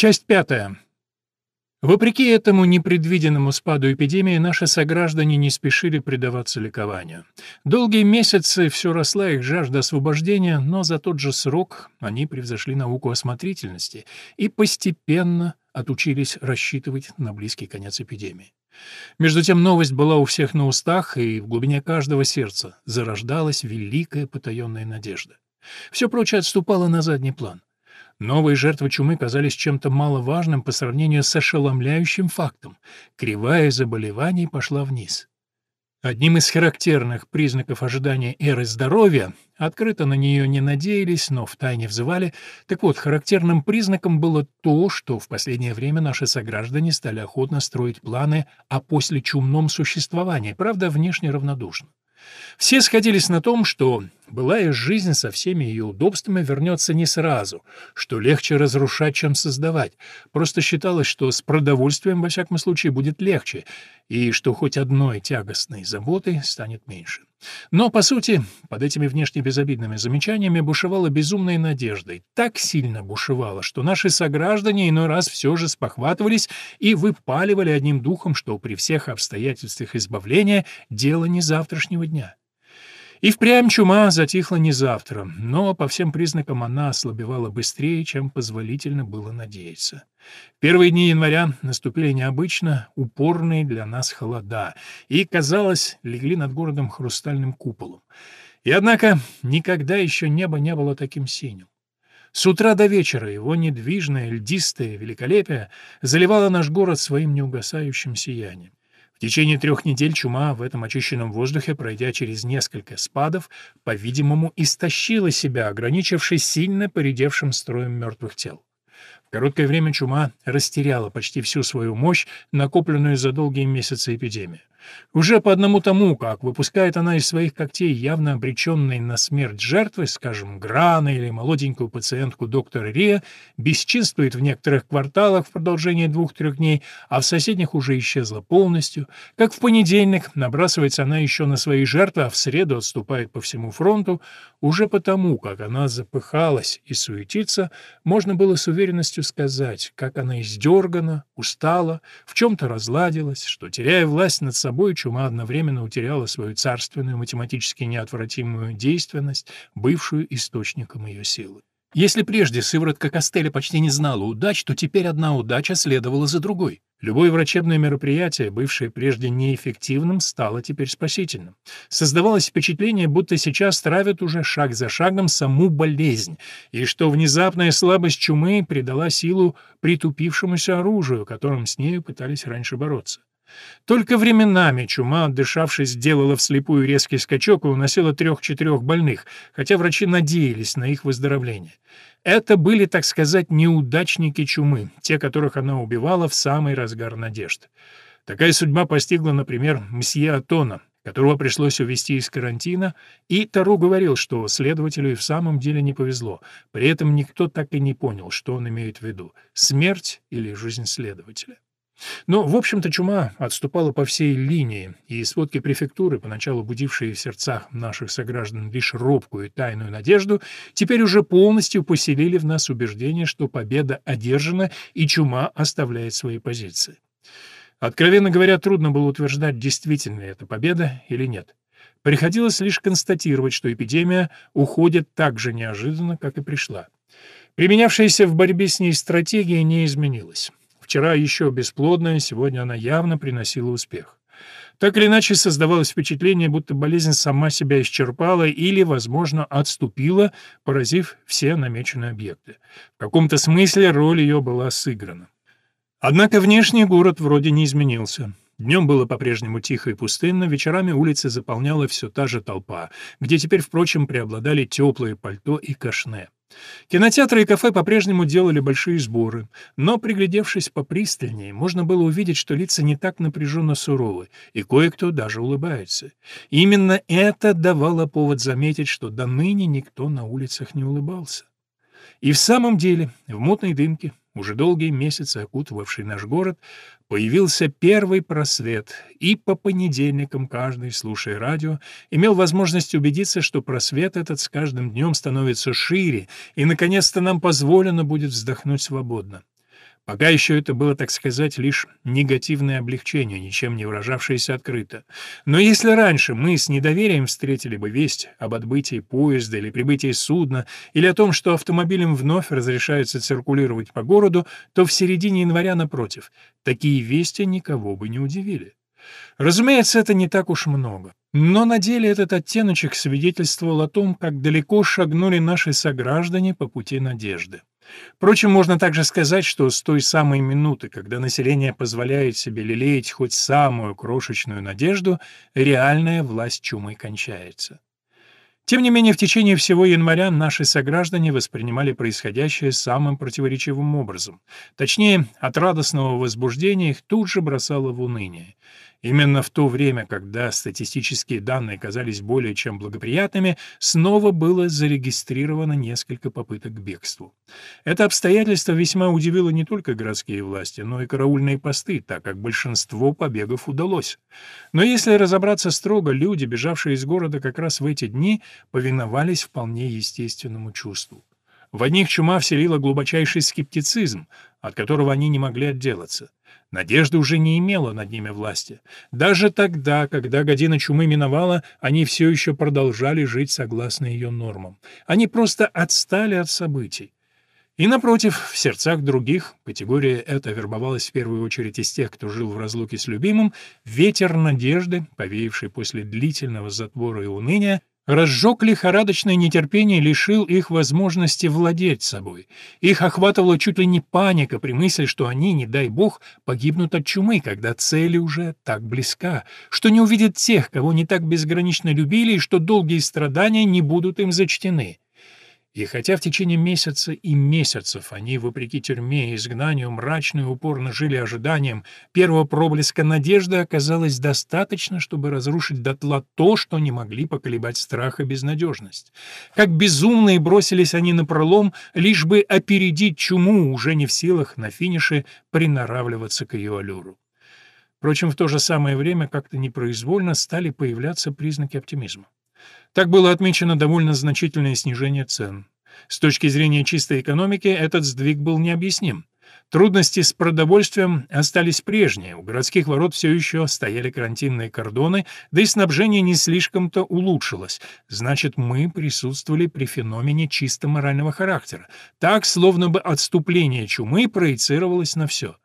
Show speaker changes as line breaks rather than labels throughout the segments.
Часть пятая. Вопреки этому непредвиденному спаду эпидемии, наши сограждане не спешили предаваться ликованию. Долгие месяцы все росла их жажда освобождения, но за тот же срок они превзошли науку осмотрительности и постепенно отучились рассчитывать на близкий конец эпидемии. Между тем новость была у всех на устах, и в глубине каждого сердца зарождалась великая потаенная надежда. Все прочее отступало на задний план. Новые жертвы чумы казались чем-то маловажным по сравнению с ошеломляющим фактом. Кривая заболеваний пошла вниз. Одним из характерных признаков ожидания эры здоровья, открыто на нее не надеялись, но втайне взывали, так вот, характерным признаком было то, что в последнее время наши сограждане стали охотно строить планы о послечумном существовании, правда, внешне равнодушно. Все сходились на том, что былая жизнь со всеми ее удобствами вернется не сразу, что легче разрушать, чем создавать. Просто считалось, что с продовольствием, во всяком случае, будет легче, и что хоть одной тягостной заботы станет меньше. Но, по сути, под этими внешне безобидными замечаниями бушевала безумная надежда, и так сильно бушевала, что наши сограждане иной раз все же спохватывались и выпаливали одним духом, что при всех обстоятельствах избавления дело не завтрашнего дня. И впрямь чума затихла не завтра, но по всем признакам она ослабевала быстрее, чем позволительно было надеяться. Первые дни января наступили необычно упорные для нас холода и, казалось, легли над городом хрустальным куполом. И однако никогда еще небо не было таким синим. С утра до вечера его недвижное льдистое великолепие заливало наш город своим неугасающим сиянием. В течение трех недель чума в этом очищенном воздухе, пройдя через несколько спадов, по-видимому, истощила себя, ограничившись сильно поредевшим строем мертвых тел. В короткое время чума растеряла почти всю свою мощь, накопленную за долгие месяцы эпидемии. Уже по одному тому, как выпускает она из своих когтей явно обреченные на смерть жертвы, скажем, Грана или молоденькую пациентку доктора Рия, бесчинствует в некоторых кварталах в продолжении двух-трех дней, а в соседних уже исчезла полностью, как в понедельник набрасывается она еще на свои жертвы, а в среду отступает по всему фронту, уже потому, как она запыхалась и суетится, можно было с уверенностью сказать, как она издергана, устала, в чем-то разладилась, что, теряя власть над собой, собой чума одновременно утеряла свою царственную, математически неотвратимую действенность, бывшую источником ее силы. Если прежде сыворотка Костеля почти не знала удач, то теперь одна удача следовала за другой. Любое врачебное мероприятие, бывшее прежде неэффективным, стало теперь спасительным. Создавалось впечатление, будто сейчас травят уже шаг за шагом саму болезнь, и что внезапная слабость чумы придала силу притупившемуся оружию, которым с нею пытались раньше бороться. Только временами чума, отдышавшись, делала вслепую резкий скачок и уносила трех-четырех больных, хотя врачи надеялись на их выздоровление. Это были, так сказать, неудачники чумы, те, которых она убивала в самый разгар надежд. Такая судьба постигла, например, мсье Атона, которого пришлось увезти из карантина, и Тару говорил, что следователю и в самом деле не повезло. При этом никто так и не понял, что он имеет в виду — смерть или жизнь следователя. Но, в общем-то, чума отступала по всей линии, и сводки префектуры, поначалу будившие в сердцах наших сограждан лишь робкую и тайную надежду, теперь уже полностью поселили в нас убеждение, что победа одержана и чума оставляет свои позиции. Откровенно говоря, трудно было утверждать, действительно это победа или нет. Приходилось лишь констатировать, что эпидемия уходит так же неожиданно, как и пришла. Применявшаяся в борьбе с ней стратегия не изменилась. Вчера еще бесплодная, сегодня она явно приносила успех. Так или иначе создавалось впечатление, будто болезнь сама себя исчерпала или, возможно, отступила, поразив все намеченные объекты. В каком-то смысле роль ее была сыграна. Однако внешний город вроде не изменился. Днем было по-прежнему тихо и пустынно, вечерами улицы заполняла все та же толпа, где теперь, впрочем, преобладали теплые пальто и кашне. Кинотеатры и кафе по-прежнему делали большие сборы, но, приглядевшись попристальнее, можно было увидеть, что лица не так напряженно суровы, и кое-кто даже улыбается. именно это давало повод заметить, что до ныне никто на улицах не улыбался. И в самом деле, в мутной дымке, уже долгие месяцы окутывавший наш город, появился первый просвет, и по понедельникам каждый, слушая радио, имел возможность убедиться, что просвет этот с каждым днем становится шире, и, наконец-то, нам позволено будет вздохнуть свободно. Пока еще это было, так сказать, лишь негативное облегчение, ничем не выражавшееся открыто. Но если раньше мы с недоверием встретили бы весть об отбытии поезда или прибытии судна, или о том, что автомобилям вновь разрешается циркулировать по городу, то в середине января, напротив, такие вести никого бы не удивили. Разумеется, это не так уж много. Но на деле этот оттеночек свидетельствовал о том, как далеко шагнули наши сограждане по пути надежды. Впрочем, можно также сказать, что с той самой минуты, когда население позволяет себе лелеять хоть самую крошечную надежду, реальная власть чумы кончается. Тем не менее, в течение всего января наши сограждане воспринимали происходящее самым противоречивым образом. Точнее, от радостного возбуждения их тут же бросало в уныние. Именно в то время, когда статистические данные казались более чем благоприятными, снова было зарегистрировано несколько попыток к бегству. Это обстоятельство весьма удивило не только городские власти, но и караульные посты, так как большинство побегов удалось. Но если разобраться строго, люди, бежавшие из города как раз в эти дни, повиновались вполне естественному чувству. В одних чума вселила глубочайший скептицизм, от которого они не могли отделаться. Надежда уже не имела над ними власти. Даже тогда, когда година чумы миновала, они все еще продолжали жить согласно ее нормам. Они просто отстали от событий. И, напротив, в сердцах других, категория эта вербовалась в первую очередь из тех, кто жил в разлуке с любимым, ветер надежды, повеявший после длительного затвора и уныния, разжег лихорадочное нетерпение лишил их возможности владеть собой. Их охватывала чуть ли не паника при мысли, что они, не дай бог, погибнут от чумы, когда цель уже так близка, что не увидят тех, кого не так безгранично любили, и что долгие страдания не будут им зачтены. И хотя в течение месяца и месяцев они, вопреки тюрьме и изгнанию, мрачно и упорно жили ожиданием, первого проблеска надежды оказалось достаточно, чтобы разрушить дотла то, что не могли поколебать страх и безнадежность. Как безумные бросились они на пролом, лишь бы опередить чуму, уже не в силах на финише приноравливаться к ее аллюру. Впрочем, в то же самое время как-то непроизвольно стали появляться признаки оптимизма. Так было отмечено довольно значительное снижение цен. С точки зрения чистой экономики этот сдвиг был необъясним. Трудности с продовольствием остались прежние, у городских ворот все еще стояли карантинные кордоны, да и снабжение не слишком-то улучшилось. Значит, мы присутствовали при феномене чисто морального характера. Так, словно бы отступление чумы проецировалось на все.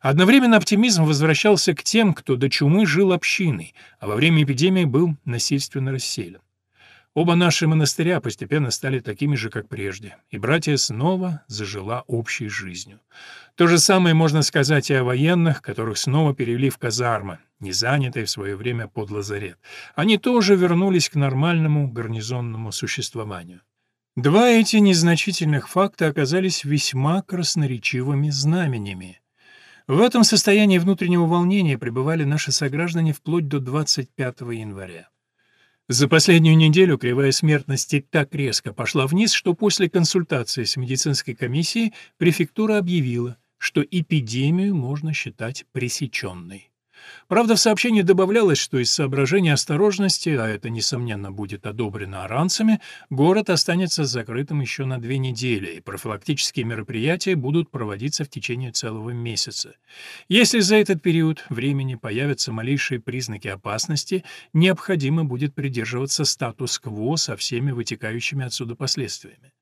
Одновременно оптимизм возвращался к тем, кто до чумы жил общиной, а во время эпидемии был насильственно расселен. Оба наши монастыря постепенно стали такими же, как прежде, и братья снова зажила общей жизнью. То же самое можно сказать и о военных, которых снова перевели в казармы, не занятые в свое время под лазарет. Они тоже вернулись к нормальному гарнизонному существованию. Два эти незначительных факта оказались весьма красноречивыми знаменями. В этом состоянии внутреннего волнения пребывали наши сограждане вплоть до 25 января. За последнюю неделю кривая смертности так резко пошла вниз, что после консультации с медицинской комиссией префектура объявила, что эпидемию можно считать пресеченной. Правда, в сообщении добавлялось, что из соображения осторожности, а это, несомненно, будет одобрено аранцами, город останется закрытым еще на две недели, и профилактические мероприятия будут проводиться в течение целого месяца. Если за этот период времени появятся малейшие признаки опасности, необходимо будет придерживаться статус-кво со всеми вытекающими отсюда последствиями.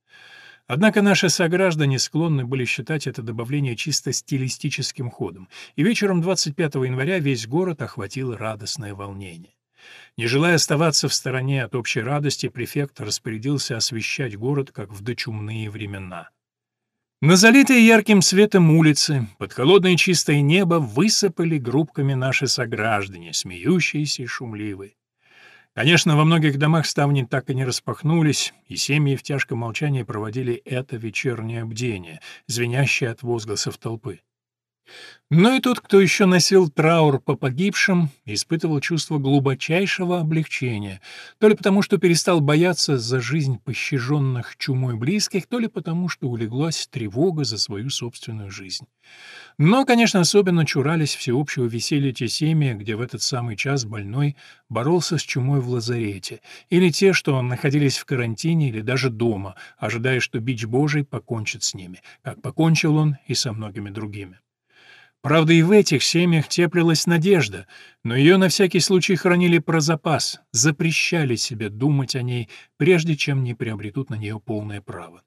Однако наши сограждане склонны были считать это добавление чисто стилистическим ходом, и вечером 25 января весь город охватило радостное волнение. Не желая оставаться в стороне от общей радости, префект распорядился освещать город, как в дочумные времена. На залитые ярким светом улицы, под холодное чистое небо высыпали группками наши сограждане, смеющиеся и шумливые. Конечно, во многих домах ставни так и не распахнулись, и семьи в тяжком молчании проводили это вечернее бдение, звенящее от возгласов толпы. Но и тот, кто еще носил траур по погибшим, испытывал чувство глубочайшего облегчения, то ли потому, что перестал бояться за жизнь пощаженных чумой близких, то ли потому, что улеглась тревога за свою собственную жизнь. Но, конечно, особенно чурались всеобщего веселья те семьи, где в этот самый час больной боролся с чумой в лазарете, или те, что находились в карантине или даже дома, ожидая, что бич Божий покончит с ними, как покончил он и со многими другими. Правда, и в этих семьях теплилась надежда, но ее на всякий случай хранили про запас, запрещали себе думать о ней, прежде чем не приобретут на нее полное право.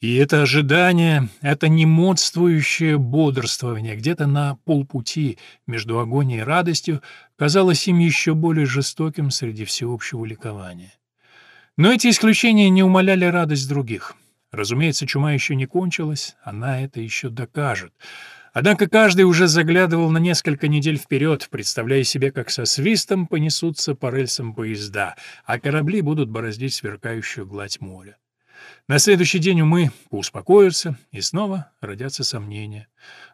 И это ожидание, это немодствующее бодрствование где-то на полпути между агонией и радостью казалось им еще более жестоким среди всеобщего ликования. Но эти исключения не умаляли радость других. Разумеется, чума еще не кончилась, она это еще докажет — Однако каждый уже заглядывал на несколько недель вперед, представляя себе, как со свистом понесутся по рельсам поезда, а корабли будут бороздить сверкающую гладь моря. На следующий день умы успокоятся, и снова родятся сомнения.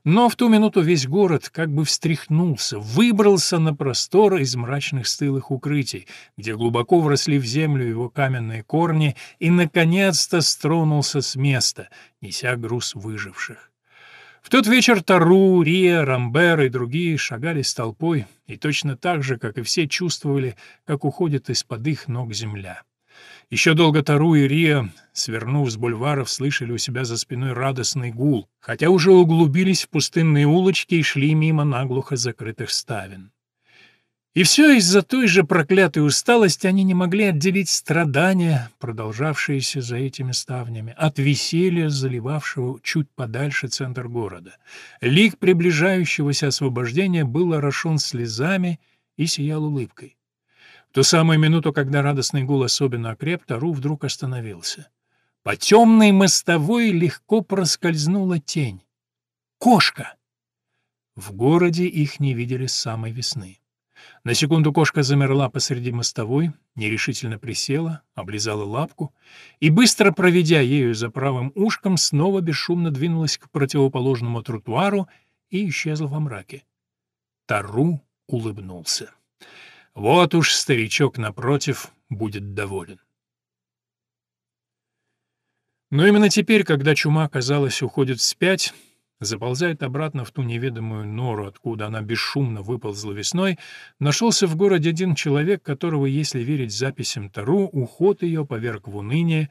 Но в ту минуту весь город как бы встряхнулся, выбрался на простор из мрачных стылых укрытий, где глубоко вросли в землю его каменные корни, и, наконец-то, стронулся с места, неся груз выживших. В тот вечер Тару, Рия, Рамбер и другие шагали с толпой и точно так же, как и все, чувствовали, как уходит из-под их ног земля. Еще долго Тару и Рия, свернув с бульваров, слышали у себя за спиной радостный гул, хотя уже углубились в пустынные улочки и шли мимо наглухо закрытых ставен. И все из-за той же проклятой усталости они не могли отделить страдания, продолжавшиеся за этими ставнями, от веселья, заливавшего чуть подальше центр города. Лик приближающегося освобождения был орошен слезами и сиял улыбкой. В ту самую минуту, когда радостный гул особенно окреп, Тару вдруг остановился. По темной мостовой легко проскользнула тень. Кошка! В городе их не видели с самой весны. На секунду кошка замерла посреди мостовой, нерешительно присела, облизала лапку и, быстро проведя ею за правым ушком, снова бесшумно двинулась к противоположному тротуару и исчезла во мраке. Тару улыбнулся. Вот уж старичок напротив будет доволен. Но именно теперь, когда чума, казалось, уходит вспять, заползает обратно в ту неведомую нору, откуда она бесшумно выползла весной, нашелся в городе один человек, которого, если верить записям Тару, уход ее поверг в уныние,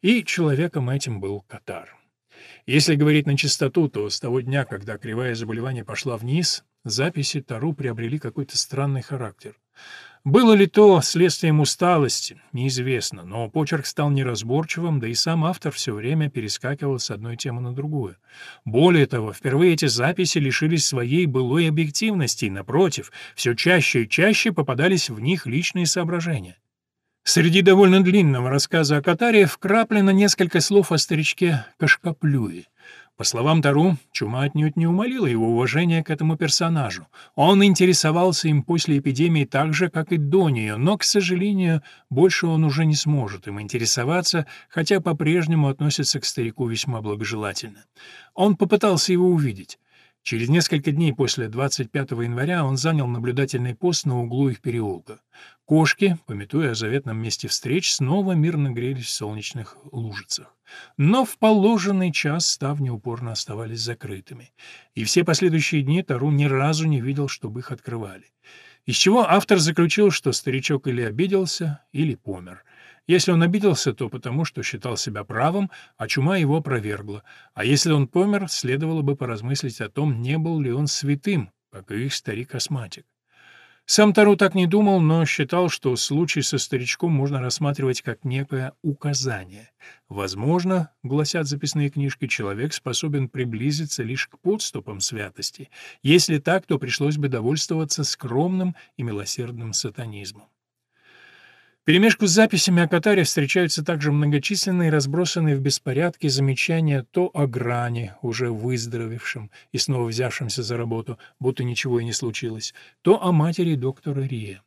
и человеком этим был Катар. Если говорить на чистоту, то с того дня, когда кривая заболевания пошла вниз, записи Тару приобрели какой-то странный характер. Было ли то следствием усталости, неизвестно, но почерк стал неразборчивым, да и сам автор все время перескакивал с одной темы на другую. Более того, впервые эти записи лишились своей былой объективности, и, напротив, все чаще и чаще попадались в них личные соображения. Среди довольно длинного рассказа о Катаре вкраплено несколько слов о старичке Кашкаплюе. По словам Тару, чума отнюдь не умолила его уважения к этому персонажу. Он интересовался им после эпидемии так же, как и до нее, но, к сожалению, больше он уже не сможет им интересоваться, хотя по-прежнему относится к старику весьма благожелательно. Он попытался его увидеть. Через несколько дней после 25 января он занял наблюдательный пост на углу их переулка. Кошки, пометуя о заветном месте встреч, снова мирно грелись в солнечных лужицах. Но в положенный час ставни упорно оставались закрытыми, и все последующие дни Тару ни разу не видел, чтобы их открывали. Из чего автор заключил, что старичок или обиделся, или помер. Если он обиделся, то потому, что считал себя правым, а чума его опровергла. А если он помер, следовало бы поразмыслить о том, не был ли он святым, как и их старик-астматик. Сам Тару так не думал, но считал, что случай со старичком можно рассматривать как некое указание. Возможно, гласят записные книжки, человек способен приблизиться лишь к подступам святости. Если так, то пришлось бы довольствоваться скромным и милосердным сатанизмом. Перемешку с записями о Катаре встречаются также многочисленные разбросанные в беспорядке замечания то о Гране, уже выздоровевшем и снова взявшемся за работу, будто ничего и не случилось, то о матери доктора Рия.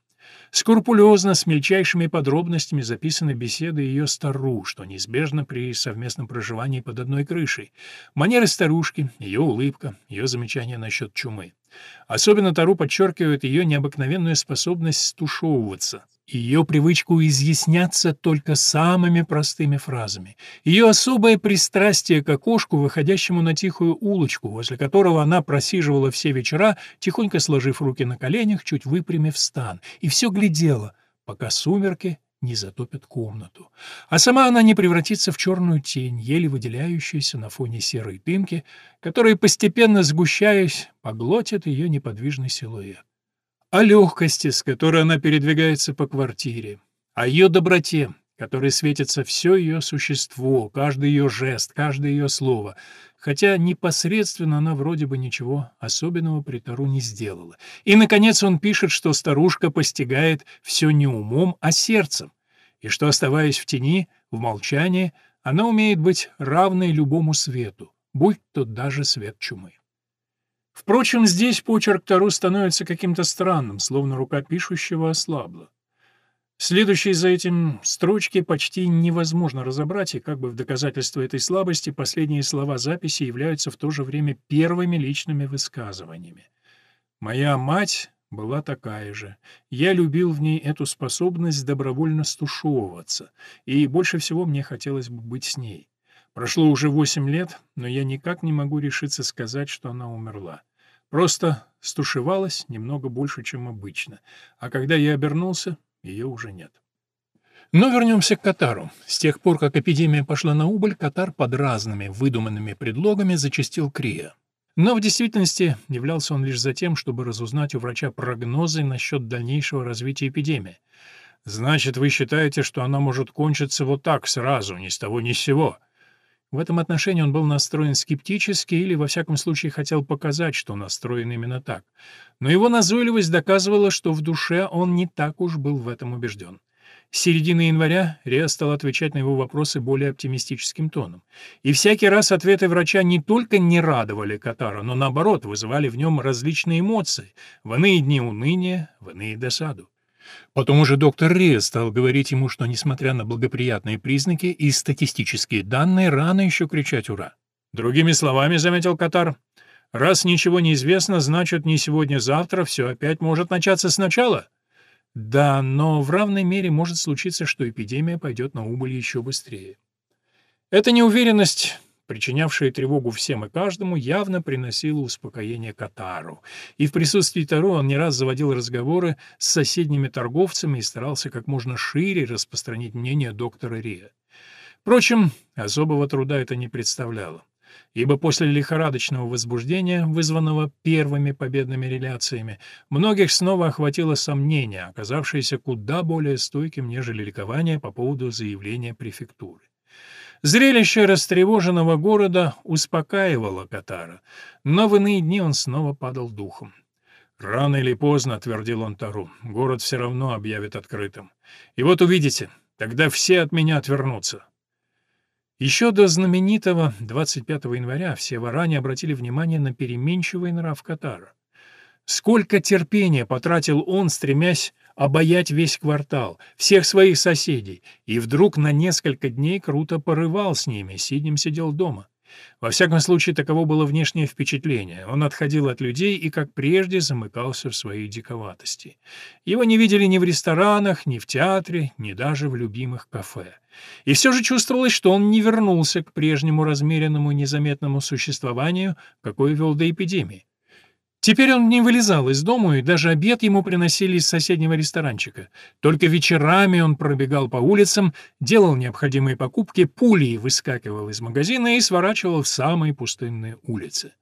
Скрупулезно, с мельчайшими подробностями записаны беседы ее стару, что неизбежно при совместном проживании под одной крышей. Манеры старушки, ее улыбка, ее замечания насчет чумы. Особенно Тару подчеркивает ее необыкновенную способность стушевываться, ее привычку изъясняться только самыми простыми фразами, ее особое пристрастие к окошку, выходящему на тихую улочку, возле которого она просиживала все вечера, тихонько сложив руки на коленях, чуть выпрямив стан, и все глядела, пока сумерки не затопят комнату. А сама она не превратится в черную тень, еле выделяющуюся на фоне серой дымки, которая, постепенно сгущаясь, поглотит ее неподвижный силуэт. О легкости, с которой она передвигается по квартире, о ее доброте, которой светится все ее существо, каждый ее жест, каждое ее слово, хотя непосредственно она вроде бы ничего особенного при Тару не сделала. И, наконец, он пишет, что старушка постигает все не умом, а сердцем, и что, оставаясь в тени, в молчании, она умеет быть равной любому свету, будь то даже свет чумы. Впрочем, здесь почерк Тару становится каким-то странным, словно рука пишущего ослабла. Следующие за этим строчки почти невозможно разобрать, и как бы в доказательство этой слабости последние слова записи являются в то же время первыми личными высказываниями. «Моя мать была такая же. Я любил в ней эту способность добровольно стушевываться, и больше всего мне хотелось бы быть с ней. Прошло уже восемь лет, но я никак не могу решиться сказать, что она умерла. Просто стушевалась немного больше, чем обычно, а когда я обернулся, ее уже нет. Но вернемся к Катару. С тех пор, как эпидемия пошла на убыль, Катар под разными выдуманными предлогами зачастил Крия. Но в действительности являлся он лишь за тем, чтобы разузнать у врача прогнозы насчет дальнейшего развития эпидемии. «Значит, вы считаете, что она может кончиться вот так сразу, ни с того ни с сего?» В этом отношении он был настроен скептически или, во всяком случае, хотел показать, что настроен именно так. Но его назойливость доказывала, что в душе он не так уж был в этом убежден. С середины января Риа стал отвечать на его вопросы более оптимистическим тоном. И всякий раз ответы врача не только не радовали Катара, но, наоборот, вызывали в нем различные эмоции, в иные дни уныние, в иные досаду. Потом уже доктор Риа стал говорить ему, что, несмотря на благоприятные признаки и статистические данные, рано еще кричать «Ура!». Другими словами, заметил Катар, раз ничего не известно, значит, не сегодня-завтра все опять может начаться сначала. Да, но в равной мере может случиться, что эпидемия пойдет на убыль еще быстрее. Эта неуверенность причинявшая тревогу всем и каждому, явно приносила успокоение Катару. И в присутствии Таро он не раз заводил разговоры с соседними торговцами и старался как можно шире распространить мнение доктора Риа. Впрочем, особого труда это не представляло ибо после лихорадочного возбуждения, вызванного первыми победными реляциями, многих снова охватило сомнение, оказавшееся куда более стойким, нежели ликование по поводу заявления префектуры. Зрелище растревоженного города успокаивало Катара, но в иные дни он снова падал духом. «Рано или поздно», — твердил он Тару, — «город все равно объявит открытым. И вот увидите, тогда все от меня отвернутся». Еще до знаменитого 25 января все варане обратили внимание на переменчивый нрав Катара. Сколько терпения потратил он, стремясь обаять весь квартал, всех своих соседей, и вдруг на несколько дней круто порывал с ними, сиднем сидел дома. Во всяком случае, таково было внешнее впечатление. Он отходил от людей и, как прежде, замыкался в своей диковатости. Его не видели ни в ресторанах, ни в театре, ни даже в любимых кафе. И все же чувствовалось, что он не вернулся к прежнему размеренному незаметному существованию, какое вел до эпидемии. Теперь он не вылезал из дома, и даже обед ему приносили из соседнего ресторанчика. Только вечерами он пробегал по улицам, делал необходимые покупки, пулей выскакивал из магазина и сворачивал в самые пустынные улицы.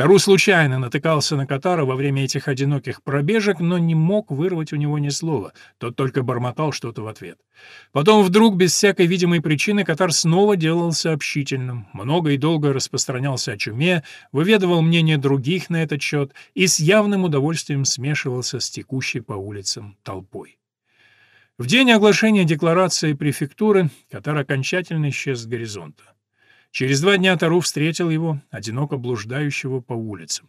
Тару случайно натыкался на Катара во время этих одиноких пробежек, но не мог вырвать у него ни слова, тот только бормотал что-то в ответ. Потом вдруг, без всякой видимой причины, Катар снова делался общительным, много и долго распространялся о чуме, выведывал мнение других на этот счет и с явным удовольствием смешивался с текущей по улицам толпой. В день оглашения декларации префектуры Катар окончательно исчез с горизонта. Через два дня Тару встретил его, одиноко блуждающего по улицам.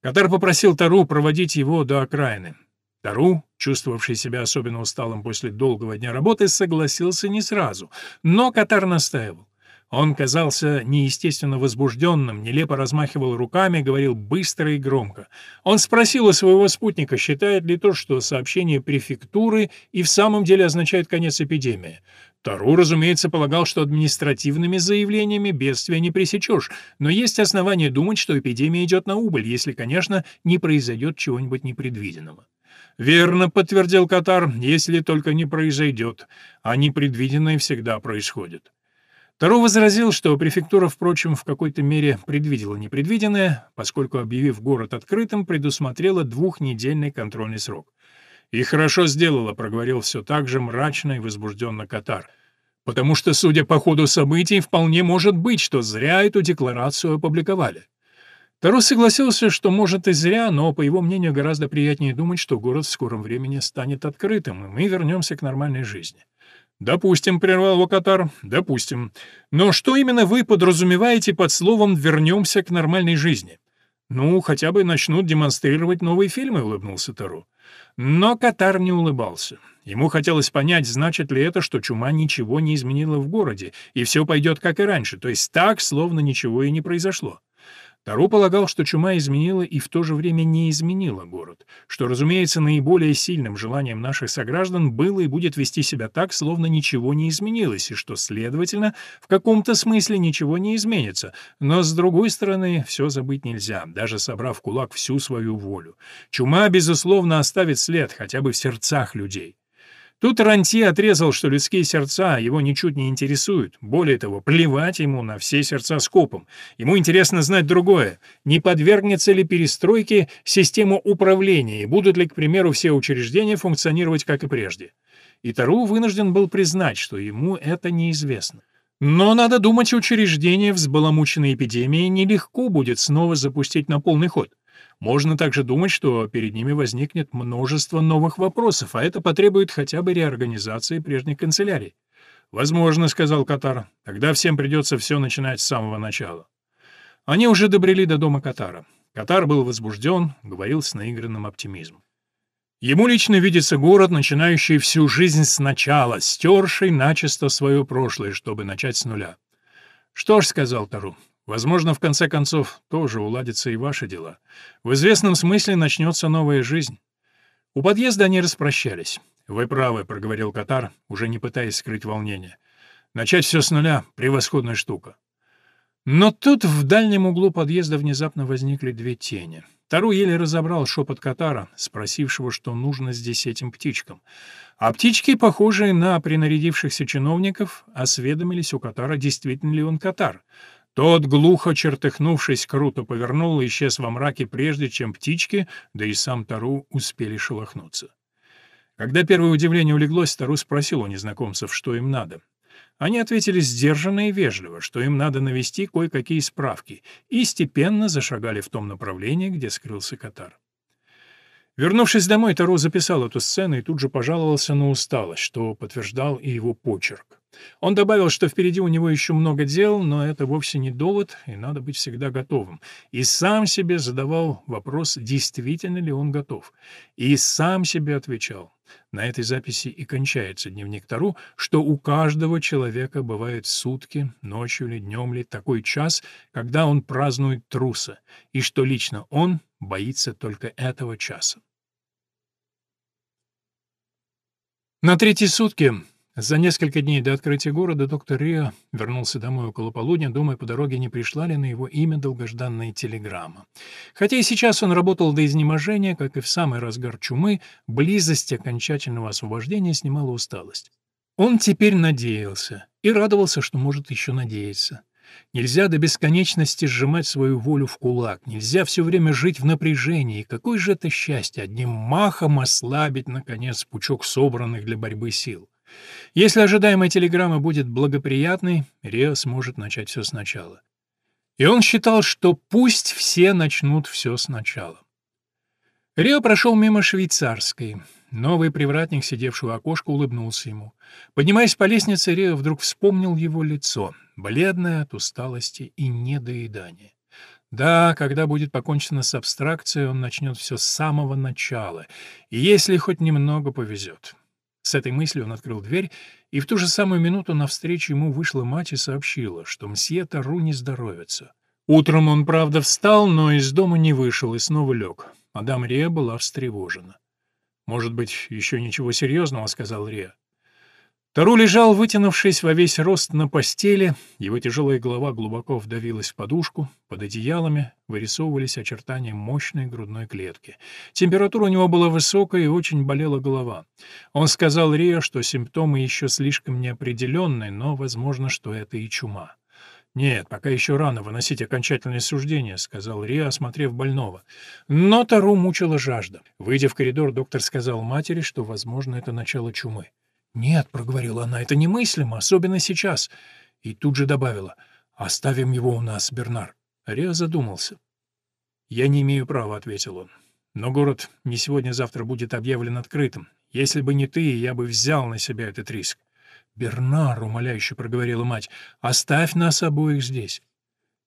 Катар попросил Тару проводить его до окраины. Тару, чувствовавший себя особенно усталым после долгого дня работы, согласился не сразу, но Катар настаивал. Он казался неестественно возбужденным, нелепо размахивал руками, говорил быстро и громко. Он спросил у своего спутника, считает ли то, что сообщение префектуры и в самом деле означает конец эпидемии. Тару, разумеется, полагал, что административными заявлениями бедствия не пресечешь, но есть основания думать, что эпидемия идет на убыль, если, конечно, не произойдет чего-нибудь непредвиденного. «Верно», — подтвердил Катар, — «если только не произойдет, а непредвиденное всегда происходит». Таро возразил, что префектура, впрочем, в какой-то мере предвидела непредвиденное, поскольку, объявив город открытым, предусмотрела двухнедельный контрольный срок. «И хорошо сделала», — проговорил все так же мрачно и возбужденно Катар. «Потому что, судя по ходу событий, вполне может быть, что зря эту декларацию опубликовали». Таро согласился, что может и зря, но, по его мнению, гораздо приятнее думать, что город в скором времени станет открытым, и мы вернемся к нормальной жизни. «Допустим», — прервал его Катар, — «допустим. Но что именно вы подразумеваете под словом «вернемся к нормальной жизни»?» «Ну, хотя бы начнут демонстрировать новые фильмы», — улыбнулся Тару. Но Катар не улыбался. Ему хотелось понять, значит ли это, что чума ничего не изменила в городе, и все пойдет как и раньше, то есть так, словно ничего и не произошло. Таро полагал, что чума изменила и в то же время не изменила город, что, разумеется, наиболее сильным желанием наших сограждан было и будет вести себя так, словно ничего не изменилось, и что, следовательно, в каком-то смысле ничего не изменится. Но, с другой стороны, все забыть нельзя, даже собрав кулак всю свою волю. Чума, безусловно, оставит след хотя бы в сердцах людей. Тут Ранти отрезал, что людские сердца его ничуть не интересуют. Более того, плевать ему на все сердца скопом. Ему интересно знать другое. Не подвергнется ли перестройке система управления, и будут ли, к примеру, все учреждения функционировать как и прежде. И Тару вынужден был признать, что ему это неизвестно. Но, надо думать, учреждение, взбаламученное эпидемией, нелегко будет снова запустить на полный ход. Можно также думать, что перед ними возникнет множество новых вопросов, а это потребует хотя бы реорганизации прежних канцелярий. «Возможно», — сказал Катар, — «тогда всем придется все начинать с самого начала». Они уже добрели до дома Катара. Катар был возбужден, говорил с наигранным оптимизмом. Ему лично видится город, начинающий всю жизнь сначала, стерший начисто свое прошлое, чтобы начать с нуля. «Что ж», — сказал Тару, Возможно, в конце концов, тоже уладятся и ваши дела. В известном смысле начнется новая жизнь. У подъезда они распрощались. «Вы правы», — проговорил Катар, уже не пытаясь скрыть волнение. «Начать все с нуля — превосходная штука». Но тут в дальнем углу подъезда внезапно возникли две тени. Тару еле разобрал шепот Катара, спросившего, что нужно здесь этим птичкам. А птички, похожие на принарядившихся чиновников, осведомились у Катара, действительно ли он Катар. Тот, глухо чертыхнувшись, круто повернул и исчез во мраке, прежде чем птички, да и сам Тару, успели шелохнуться. Когда первое удивление улеглось, Тару спросил у незнакомцев, что им надо. Они ответили сдержанно и вежливо, что им надо навести кое-какие справки, и степенно зашагали в том направлении, где скрылся Катар. Вернувшись домой, Таро записал эту сцену и тут же пожаловался на усталость, что подтверждал и его почерк. Он добавил, что впереди у него еще много дел, но это вовсе не довод, и надо быть всегда готовым. И сам себе задавал вопрос, действительно ли он готов. И сам себе отвечал. На этой записи и кончается дневник Тару, что у каждого человека бывает сутки, ночью или днем ли такой час, когда он празднует труса, и что лично он боится только этого часа. На третьи сутки, за несколько дней до открытия города, доктор Рио вернулся домой около полудня, думая по дороге, не пришла ли на его имя долгожданная телеграмма. Хотя и сейчас он работал до изнеможения, как и в самый разгар чумы, близость окончательного освобождения снимала усталость. Он теперь надеялся и радовался, что может еще надеяться. Нельзя до бесконечности сжимать свою волю в кулак, нельзя все время жить в напряжении. Какое же это счастье одним махом ослабить, наконец, пучок собранных для борьбы сил. Если ожидаемая телеграмма будет благоприятной, Рио сможет начать все сначала. И он считал, что пусть все начнут все сначала. Рио прошел мимо швейцарской. Новый привратник, сидевший у окошка, улыбнулся ему. Поднимаясь по лестнице, Рио вдруг вспомнил его лицо, бледное от усталости и недоедания. Да, когда будет покончено с абстракцией, он начнет все с самого начала, и если хоть немного повезет. С этой мыслью он открыл дверь, и в ту же самую минуту навстречу ему вышла мать и сообщила, что мсье Тару не здоровится. Утром он, правда, встал, но из дома не вышел и снова лег. Мадам Ре была встревожена. «Может быть, еще ничего серьезного», — сказал Ре. Тару лежал, вытянувшись во весь рост на постели, его тяжелая голова глубоко вдавилась в подушку, под одеялами вырисовывались очертания мощной грудной клетки. Температура у него была высокая и очень болела голова. Он сказал Рио, что симптомы еще слишком неопределенные, но возможно, что это и чума. «Нет, пока еще рано выносить окончательное суждение», — сказал Рио, осмотрев больного. Но Тару мучила жажда. Выйдя в коридор, доктор сказал матери, что, возможно, это начало чумы. «Нет», — проговорила она, — «это немыслимо, особенно сейчас». И тут же добавила, «Оставим его у нас, Бернар». Рио задумался. «Я не имею права», — ответил он. «Но город не сегодня-завтра будет объявлен открытым. Если бы не ты, я бы взял на себя этот риск». «Бернар», — умоляюще проговорила мать, — «оставь нас обоих здесь.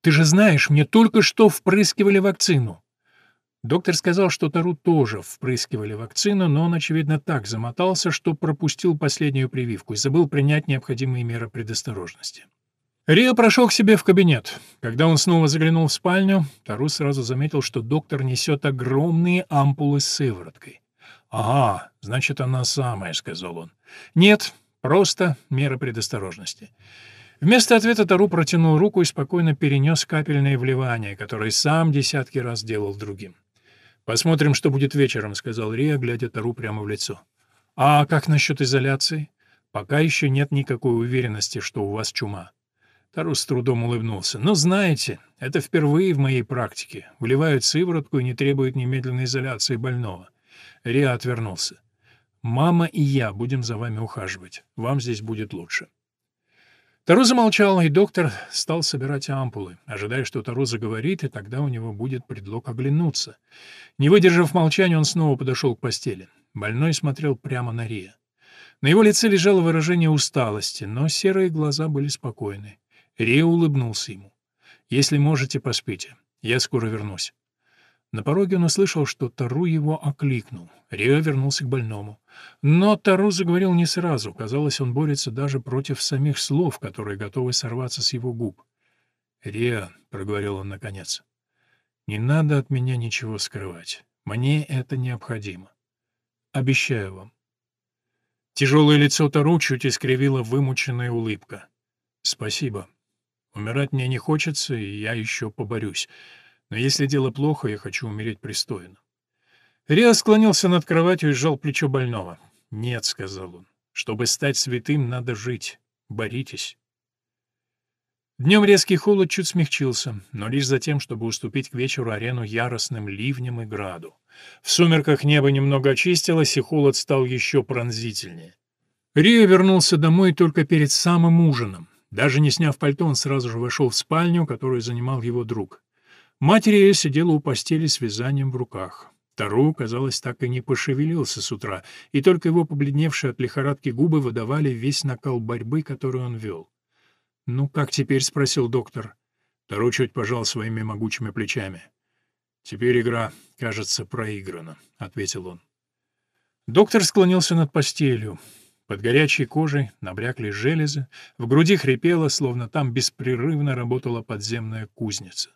Ты же знаешь, мне только что впрыскивали вакцину». Доктор сказал, что Тару тоже впрыскивали вакцину, но он, очевидно, так замотался, что пропустил последнюю прививку и забыл принять необходимые меры предосторожности. Рио прошел к себе в кабинет. Когда он снова заглянул в спальню, Тару сразу заметил, что доктор несет огромные ампулы с сывороткой. «Ага, значит, она самая», — сказал он. «Нет, просто мера предосторожности». Вместо ответа Тару протянул руку и спокойно перенес капельное вливание, которое сам десятки раз делал другим. «Посмотрим, что будет вечером», — сказал Рия, глядя Тару прямо в лицо. «А как насчет изоляции? Пока еще нет никакой уверенности, что у вас чума». Тару с трудом улыбнулся. «Но знаете, это впервые в моей практике. Вливают сыворотку и не требуют немедленной изоляции больного». Риа отвернулся. «Мама и я будем за вами ухаживать. Вам здесь будет лучше». Тару замолчал, и доктор стал собирать ампулы, ожидая, что Тару заговорит, и тогда у него будет предлог оглянуться. Не выдержав молчания, он снова подошел к постели. Больной смотрел прямо на Рия. На его лице лежало выражение усталости, но серые глаза были спокойны. Рия улыбнулся ему. «Если можете, поспите. Я скоро вернусь». На пороге он услышал, что Тару его окликнул. Рио вернулся к больному. Но Тару заговорил не сразу. Казалось, он борется даже против самих слов, которые готовы сорваться с его губ. «Рио», — проговорил он наконец, — «не надо от меня ничего скрывать. Мне это необходимо. Обещаю вам». Тяжелое лицо Тару чуть искривила вымученная улыбка. «Спасибо. Умирать мне не хочется, и я еще поборюсь. Но если дело плохо, я хочу умереть пристойно. Риа склонился над кроватью и сжал плечо больного. «Нет», — сказал он, — «чтобы стать святым, надо жить. Боритесь». Днем резкий холод чуть смягчился, но лишь за тем, чтобы уступить к вечеру арену яростным ливнем и граду. В сумерках небо немного очистилось, и холод стал еще пронзительнее. Рио вернулся домой только перед самым ужином. Даже не сняв пальто, он сразу же вошел в спальню, которую занимал его друг. Мать сидела у постели с вязанием в руках. Тару, казалось, так и не пошевелился с утра, и только его побледневшие от лихорадки губы выдавали весь накал борьбы, который он вел. «Ну, как теперь?» — спросил доктор. Тару чуть пожал своими могучими плечами. «Теперь игра, кажется, проиграна», — ответил он. Доктор склонился над постелью. Под горячей кожей набрякли железы, в груди хрипело, словно там беспрерывно работала подземная кузница.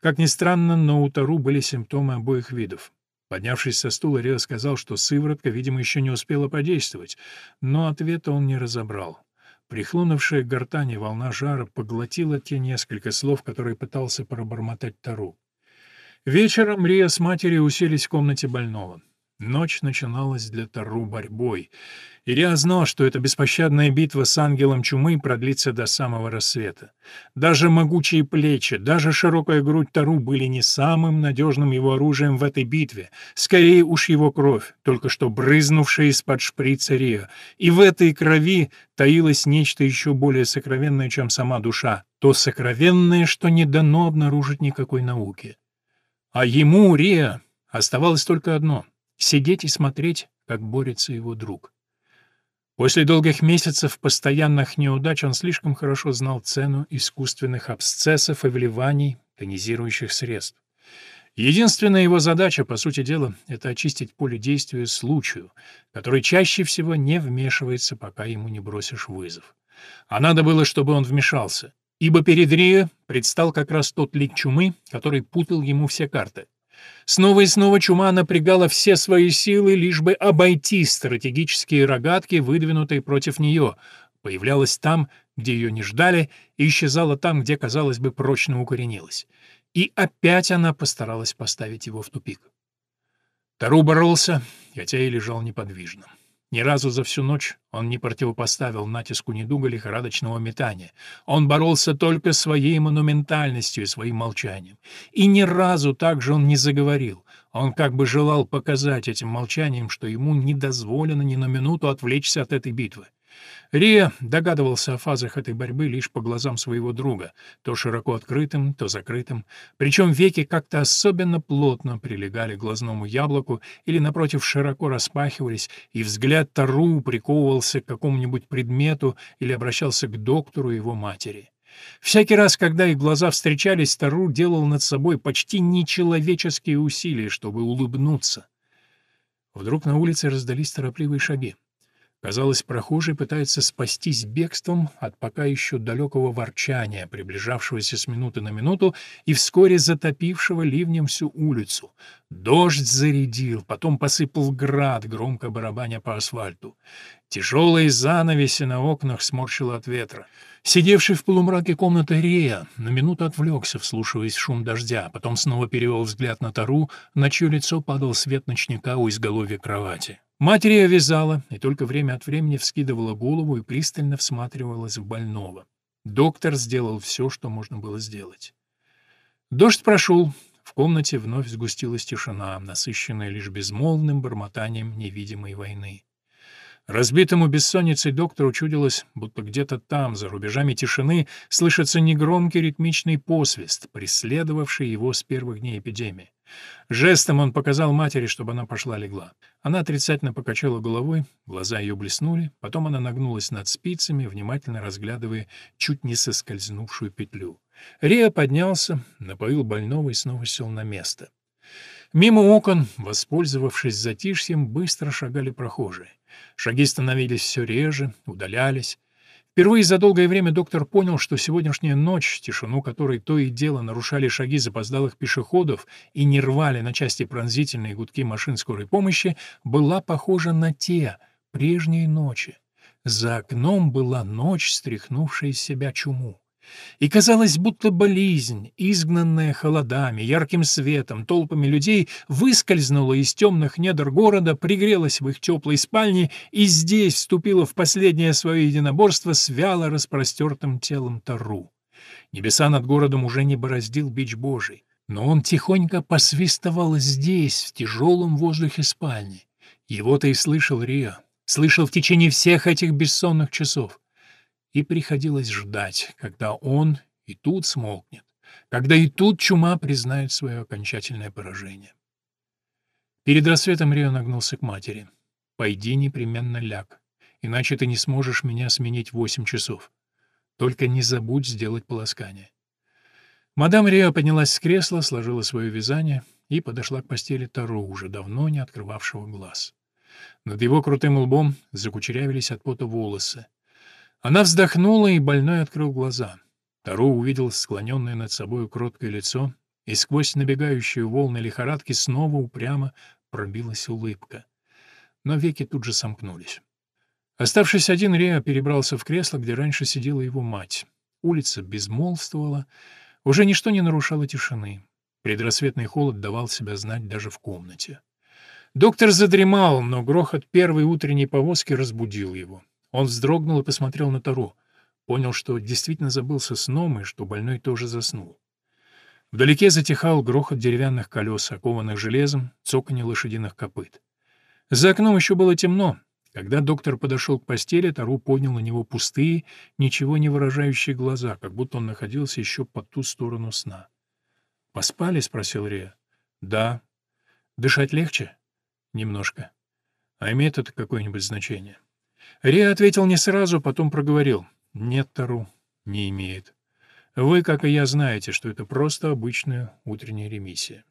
Как ни странно, но у Тару были симптомы обоих видов. Поднявшись со стула, Рио сказал, что сыворотка, видимо, еще не успела подействовать, но ответа он не разобрал. Прихлынувшая к гортани волна жара поглотила те несколько слов, которые пытался пробормотать Тару. Вечером Рия с матерью уселись в комнате больного. Ночь начиналась для Тару борьбой. Илья знал, что эта беспощадная битва с ангелом чумы продлится до самого рассвета. Даже могучие плечи, даже широкая грудь Тару были не самым надежным его оружием в этой битве. Скорее уж его кровь, только что брызнувшая из-под шприца Рио. И в этой крови таилось нечто еще более сокровенное, чем сама душа. То сокровенное, что не дано обнаружить никакой науке. А ему, Рио, оставалось только одно — сидеть и смотреть, как борется его друг. После долгих месяцев постоянных неудач он слишком хорошо знал цену искусственных абсцессов и вливаний, тонизирующих средств. Единственная его задача, по сути дела, это очистить поле действия случаю, который чаще всего не вмешивается, пока ему не бросишь вызов. А надо было, чтобы он вмешался, ибо перед Рио предстал как раз тот лик чумы, который путал ему все карты. Снова и снова чума напрягала все свои силы, лишь бы обойти стратегические рогатки, выдвинутые против нее, появлялась там, где ее не ждали, и исчезала там, где, казалось бы, прочно укоренилась. И опять она постаралась поставить его в тупик. Тару боролся, хотя и лежал неподвижно. Ни разу за всю ночь он не противопоставил натиску недуга лихорадочного метания. Он боролся только своей монументальностью и своим молчанием. И ни разу также он не заговорил. Он как бы желал показать этим молчанием, что ему не дозволено ни на минуту отвлечься от этой битвы. Рия догадывался о фазах этой борьбы лишь по глазам своего друга, то широко открытым, то закрытым, причем веки как-то особенно плотно прилегали к глазному яблоку или, напротив, широко распахивались, и взгляд Тару приковывался к какому-нибудь предмету или обращался к доктору его матери. Всякий раз, когда их глаза встречались, Тару делал над собой почти нечеловеческие усилия, чтобы улыбнуться. Вдруг на улице раздались торопливые шаги. Казалось, прохожий пытается спастись бегством от пока еще далекого ворчания, приближавшегося с минуты на минуту и вскоре затопившего ливнем всю улицу. Дождь зарядил, потом посыпал град, громко барабаня по асфальту. Тяжелые занавеси на окнах сморщило от ветра. Сидевший в полумраке комнаты Рея на минуту отвлекся, вслушиваясь в шум дождя, потом снова перевел взгляд на Тару, на чье лицо падал свет ночника у изголовья кровати. Мать Рея вязала и только время от времени вскидывала голову и пристально всматривалась в больного. Доктор сделал все, что можно было сделать. Дождь прошел, в комнате вновь сгустилась тишина, насыщенная лишь безмолвным бормотанием невидимой войны. Разбитому бессонницей доктору чудилось, будто где-то там, за рубежами тишины, слышится негромкий ритмичный посвист, преследовавший его с первых дней эпидемии. Жестом он показал матери, чтобы она пошла легла. Она отрицательно покачала головой, глаза ее блеснули, потом она нагнулась над спицами, внимательно разглядывая чуть не соскользнувшую петлю. Риа поднялся, напоил больного и снова сел на место. Мимо окон, воспользовавшись затишьем, быстро шагали прохожие. Шаги становились все реже, удалялись. Впервые за долгое время доктор понял, что сегодняшняя ночь, тишину которой то и дело нарушали шаги запоздалых пешеходов и не рвали на части пронзительные гудки машин скорой помощи, была похожа на те, прежние ночи. За окном была ночь, стряхнувшая из себя чуму. И казалось, будто болезнь, изгнанная холодами, ярким светом, толпами людей, выскользнула из темных недр города, пригрелась в их теплой спальне и здесь вступила в последнее свое единоборство с вяло распростертым телом Тару. Небеса над городом уже не бороздил бич Божий, но он тихонько посвистывал здесь, в тяжелом воздухе спальни. Его-то и слышал Рио, слышал в течение всех этих бессонных часов и приходилось ждать, когда он и тут смолкнет, когда и тут чума признает свое окончательное поражение. Перед рассветом Рио нагнулся к матери. «Пойди непременно ляг, иначе ты не сможешь меня сменить восемь часов. Только не забудь сделать полоскание». Мадам Рио поднялась с кресла, сложила свое вязание и подошла к постели Таро, уже давно не открывавшего глаз. Над его крутым лбом закучерявились от пота волосы. Она вздохнула, и больной открыл глаза. Таро увидел склоненное над собой кроткое лицо, и сквозь набегающие волны лихорадки снова упрямо пробилась улыбка. Но веки тут же сомкнулись. Оставшись один, Реа перебрался в кресло, где раньше сидела его мать. Улица безмолвствовала, уже ничто не нарушало тишины. Предрассветный холод давал себя знать даже в комнате. Доктор задремал, но грохот первой утренней повозки разбудил его. Он вздрогнул и посмотрел на Таро. Понял, что действительно забылся сном и что больной тоже заснул. Вдалеке затихал грохот деревянных колес, окованных железом, цоканье лошадиных копыт. За окном еще было темно. Когда доктор подошел к постели, Тару поднял на него пустые, ничего не выражающие глаза, как будто он находился еще по ту сторону сна. «Поспали?» — спросил Рея. «Да». «Дышать легче?» «Немножко». «А имеет это какое-нибудь значение?» Риа ответил не сразу, потом проговорил. «Нет, Тару, не имеет». Вы, как и я, знаете, что это просто обычная утренняя ремиссия».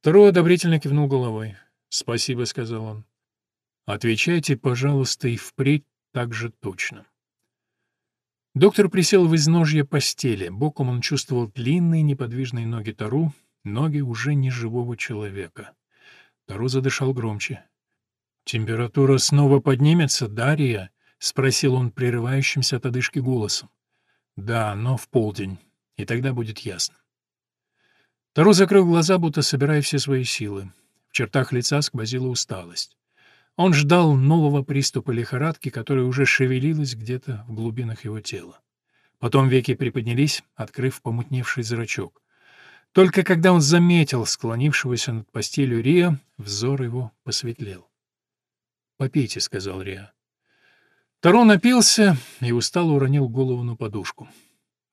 Таро одобрительно кивнул головой. «Спасибо», — сказал он. «Отвечайте, пожалуйста, и впредь так же точно». Доктор присел в изножье постели. Боком он чувствовал длинные неподвижные ноги Тару, ноги уже неживого человека. Тару задышал громче. «Температура снова поднимется, Дарья?» — спросил он прерывающимся от одышки голосом. «Да, но в полдень, и тогда будет ясно». Таро закрыл глаза, будто собирая все свои силы. В чертах лица сквозила усталость. Он ждал нового приступа лихорадки, которая уже шевелилась где-то в глубинах его тела. Потом веки приподнялись, открыв помутневший зрачок. Только когда он заметил склонившегося над постелью Риа, взор его посветлел. «Попейте», — сказал Риа. Таро напился и устало уронил голову на подушку.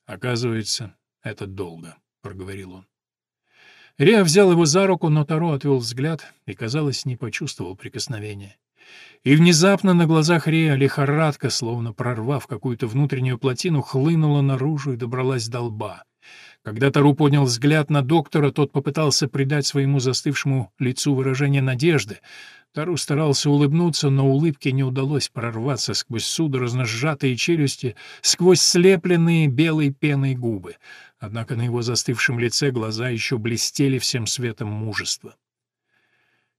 «Оказывается, это долго», — проговорил он. Риа взял его за руку, но Таро отвел взгляд и, казалось, не почувствовал прикосновения. И внезапно на глазах Риа лихорадка, словно прорвав какую-то внутреннюю плотину, хлынула наружу и добралась до лба. Когда Тару поднял взгляд на доктора, тот попытался придать своему застывшему лицу выражение надежды. Тару старался улыбнуться, но улыбке не удалось прорваться сквозь судорожно сжатые челюсти, сквозь слепленные белой пеной губы. Однако на его застывшем лице глаза еще блестели всем светом мужества.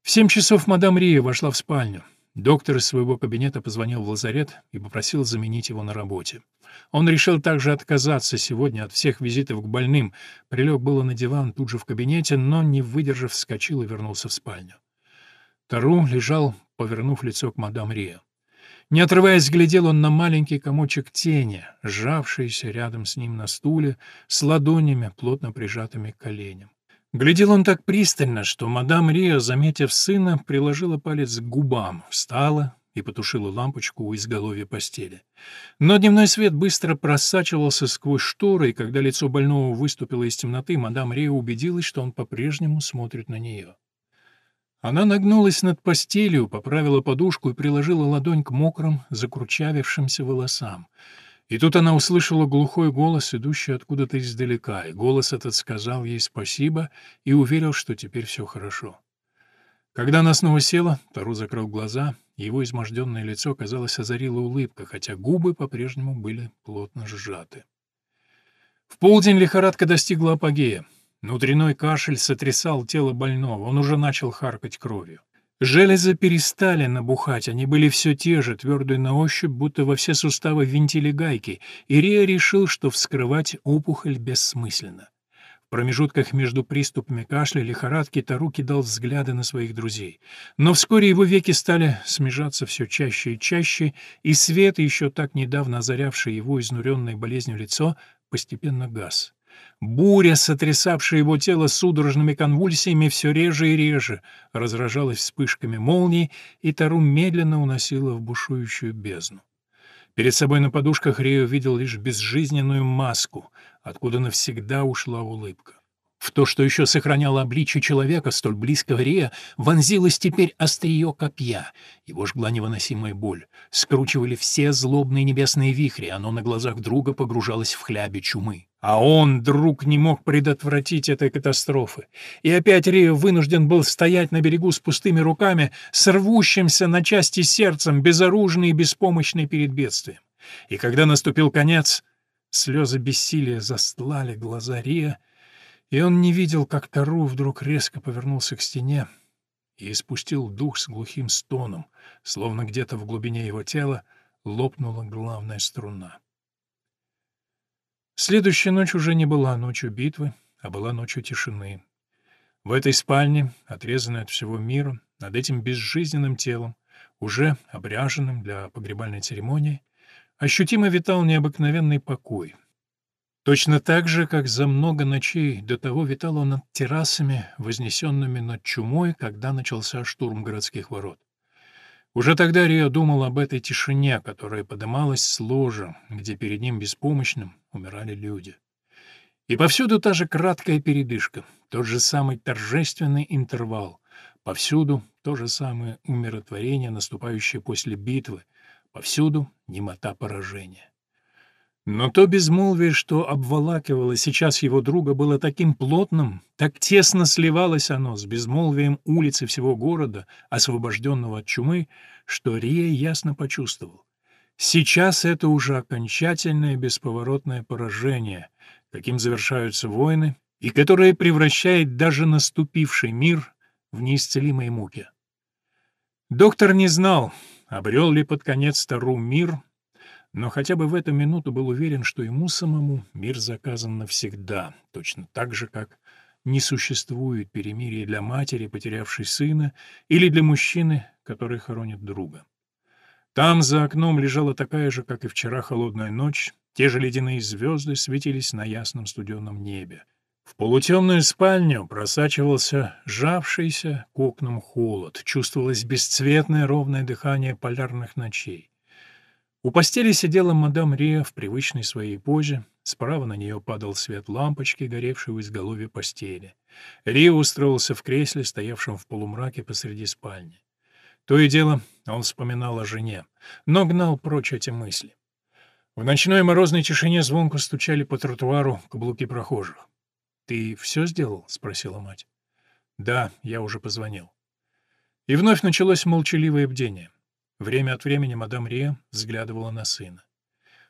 В семь часов мадам Рия вошла в спальню. Доктор из своего кабинета позвонил в лазарет и попросил заменить его на работе. Он решил также отказаться сегодня от всех визитов к больным. Прилег было на диван тут же в кабинете, но, не выдержав, вскочил и вернулся в спальню. Тару лежал, повернув лицо к мадам Рия. Не отрываясь, глядел он на маленький комочек тени, сжавшийся рядом с ним на стуле, с ладонями, плотно прижатыми к коленям. Глядел он так пристально, что мадам Рио, заметив сына, приложила палец к губам, встала и потушила лампочку у изголовья постели. Но дневной свет быстро просачивался сквозь шторы, и когда лицо больного выступило из темноты, мадам Рио убедилась, что он по-прежнему смотрит на нее. Она нагнулась над постелью, поправила подушку и приложила ладонь к мокрым, закручавившимся волосам. И тут она услышала глухой голос, идущий откуда-то издалека, и голос этот сказал ей спасибо и уверил, что теперь все хорошо. Когда она снова села, Тару закрыл глаза, его изможденное лицо, казалось, озарила улыбка, хотя губы по-прежнему были плотно сжаты. В полдень лихорадка достигла апогея. Внутренной кашель сотрясал тело больного, он уже начал харкать кровью. Железы перестали набухать, они были все те же, твердые на ощупь, будто во все суставы винтили гайки, и Рия решил, что вскрывать опухоль бессмысленно. В промежутках между приступами кашля лихорадки Тару кидал взгляды на своих друзей. Но вскоре его веки стали смежаться все чаще и чаще, и свет, еще так недавно озарявший его изнуренное болезнью лицо, постепенно гас. Буря, сотрясавшая его тело судорожными конвульсиями, все реже и реже разражалась вспышками молний, и Тару медленно уносила в бушующую бездну. Перед собой на подушках Рио видел лишь безжизненную маску, откуда навсегда ушла улыбка. В то, что еще сохраняло обличие человека, столь близкого Рея, вонзилось теперь острие копья. Его жгла невыносимая боль. Скручивали все злобные небесные вихри, оно на глазах друга погружалось в хлябе чумы. А он, друг, не мог предотвратить этой катастрофы. И опять Рио вынужден был стоять на берегу с пустыми руками, с рвущимся на части сердцем, безоружный и беспомощный перед бедствием. И когда наступил конец, слезы бессилия застлали глаза Рио, и он не видел, как Тару вдруг резко повернулся к стене и испустил дух с глухим стоном, словно где-то в глубине его тела лопнула главная струна. Следующая ночь уже не была ночью битвы, а была ночью тишины. В этой спальне, отрезанной от всего мира, над этим безжизненным телом, уже обряженным для погребальной церемонии, ощутимо витал необыкновенный покой, Точно так же, как за много ночей до того витал он над террасами, вознесенными над чумой, когда начался штурм городских ворот. Уже тогда Рио думал об этой тишине, которая подымалась с ложа, где перед ним беспомощным умирали люди. И повсюду та же краткая передышка, тот же самый торжественный интервал, повсюду то же самое умиротворение, наступающее после битвы, повсюду немота поражения. Но то безмолвие, что обволакивало сейчас его друга, было таким плотным, так тесно сливалось оно с безмолвием улицы всего города, освобожденного от чумы, что Рия ясно почувствовал. Сейчас это уже окончательное бесповоротное поражение, каким завершаются войны, и которое превращает даже наступивший мир в неисцелимые муки. Доктор не знал, обрел ли под конец Тару мир — но хотя бы в эту минуту был уверен, что ему самому мир заказан навсегда, точно так же, как не существует перемирия для матери, потерявшей сына, или для мужчины, который хоронит друга. Там за окном лежала такая же, как и вчера, холодная ночь, те же ледяные звезды светились на ясном студенном небе. В полутемную спальню просачивался жавшийся к окнам холод, чувствовалось бесцветное ровное дыхание полярных ночей. У постели сидела мадам Рия в привычной своей позе, справа на нее падал свет лампочки, горевшей в изголовье постели. Рия устроился в кресле, стоявшем в полумраке посреди спальни. То и дело он вспоминал о жене, но гнал прочь эти мысли. В ночной морозной тишине звонко стучали по тротуару каблуки прохожих. «Ты все сделал?» — спросила мать. «Да, я уже позвонил». И вновь началось молчаливое бдение. Время от времени мадам Рия взглядывала на сына.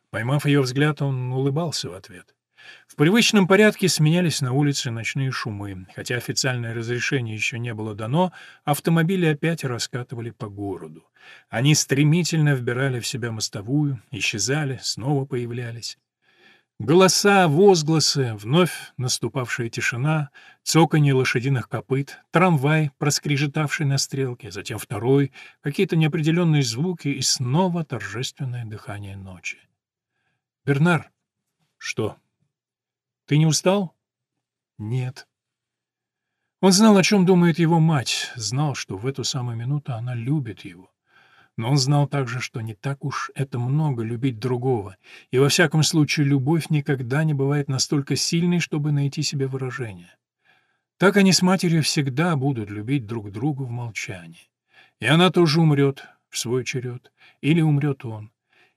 Поймав ее взгляд, он улыбался в ответ. В привычном порядке сменялись на улице ночные шумы. Хотя официальное разрешение еще не было дано, автомобили опять раскатывали по городу. Они стремительно вбирали в себя мостовую, исчезали, снова появлялись. Голоса, возгласы, вновь наступавшая тишина, цоканье лошадиных копыт, трамвай, проскрежетавший на стрелке, затем второй, какие-то неопределенные звуки и снова торжественное дыхание ночи. «Бернар!» «Что? Ты не устал?» «Нет». Он знал, о чем думает его мать, знал, что в эту самую минуту она любит его. Но он знал также, что не так уж это много любить другого, и во всяком случае любовь никогда не бывает настолько сильной, чтобы найти себе выражение. Так они с матерью всегда будут любить друг друга в молчании. И она тоже умрет в свой черед, или умрет он.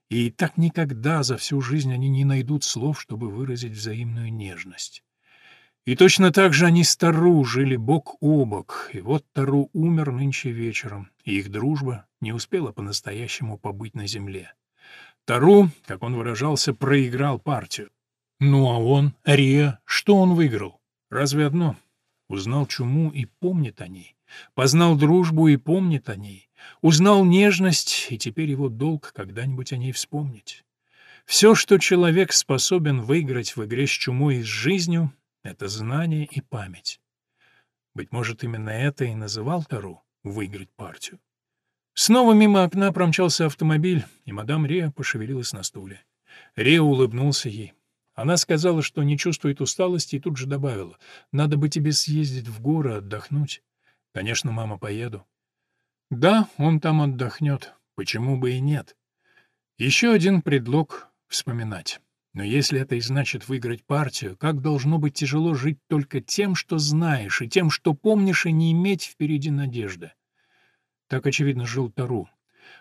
И так никогда за всю жизнь они не найдут слов, чтобы выразить взаимную нежность. И точно так же они с Тару жили бок о бок, и вот Тару умер нынче вечером, и их дружба не успела по-настоящему побыть на земле. Тару, как он выражался, проиграл партию. Ну а он, Рия, что он выиграл? Разве одно? Узнал чуму и помнит о ней. Познал дружбу и помнит о ней. Узнал нежность, и теперь его долг когда-нибудь о ней вспомнить. Все, что человек способен выиграть в игре с чумой и с жизнью, это знание и память. Быть может, именно это и называл Тару выиграть партию. Снова мимо окна промчался автомобиль, и мадам Риа пошевелилась на стуле. Риа улыбнулся ей. Она сказала, что не чувствует усталости, и тут же добавила, «Надо бы тебе съездить в горы, отдохнуть». «Конечно, мама, поеду». «Да, он там отдохнет. Почему бы и нет?» Еще один предлог вспоминать. Но если это и значит выиграть партию, как должно быть тяжело жить только тем, что знаешь, и тем, что помнишь, и не иметь впереди надежды. Так, очевидно, жил Тару.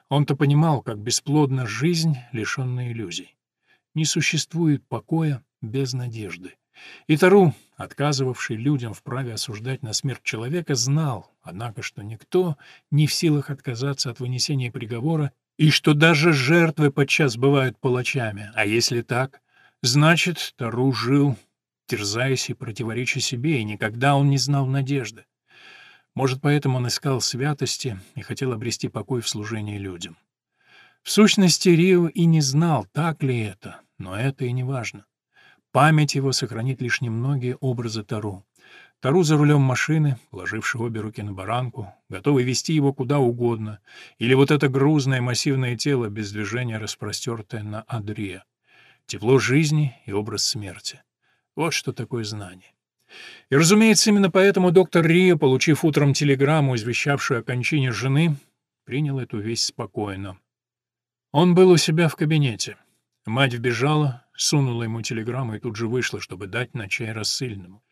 Он-то понимал, как бесплодна жизнь, лишенная иллюзий. Не существует покоя без надежды. И Тару, отказывавший людям в праве осуждать на смерть человека, знал, однако, что никто не в силах отказаться от вынесения приговора, и что даже жертвы подчас бывают палачами, а если так, Значит, Тару жил, терзаясь и противореча себе, и никогда он не знал надежды. Может, поэтому он искал святости и хотел обрести покой в служении людям. В сущности, Рио и не знал, так ли это, но это и не важно. Память его сохранит лишь немногие образы Тару. Тару за рулем машины, положивший обе руки на баранку, готовый вести его куда угодно, или вот это грузное массивное тело без движения распростертое на Адре тепло жизни и образ смерти. Вот что такое знание. И, разумеется, именно поэтому доктор Рио, получив утром телеграмму, извещавшую о кончине жены, принял эту весть спокойно. Он был у себя в кабинете. Мать вбежала, сунула ему телеграмму и тут же вышла, чтобы дать на чай рассыльному.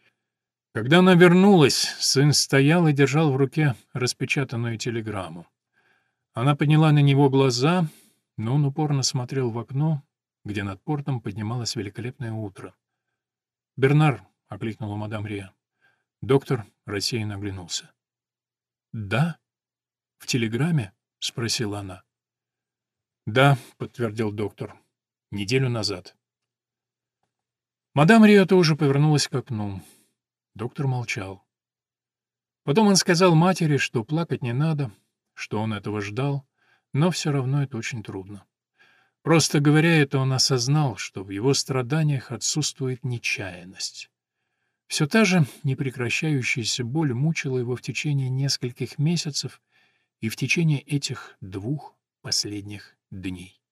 Когда она вернулась, сын стоял и держал в руке распечатанную телеграмму. Она подняла на него глаза, но он упорно смотрел в окно, где над портом поднималось великолепное утро. «Бернар», — окликнула мадам Риа. Доктор рассеянно оглянулся. «Да? В телеграмме?» — спросила она. «Да», — подтвердил доктор. «Неделю назад». Мадам Риа тоже повернулась к окну. Доктор молчал. Потом он сказал матери, что плакать не надо, что он этого ждал, но все равно это очень трудно. Просто говоря это, он осознал, что в его страданиях отсутствует нечаянность. Все та же непрекращающаяся боль мучила его в течение нескольких месяцев и в течение этих двух последних дней.